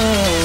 uh.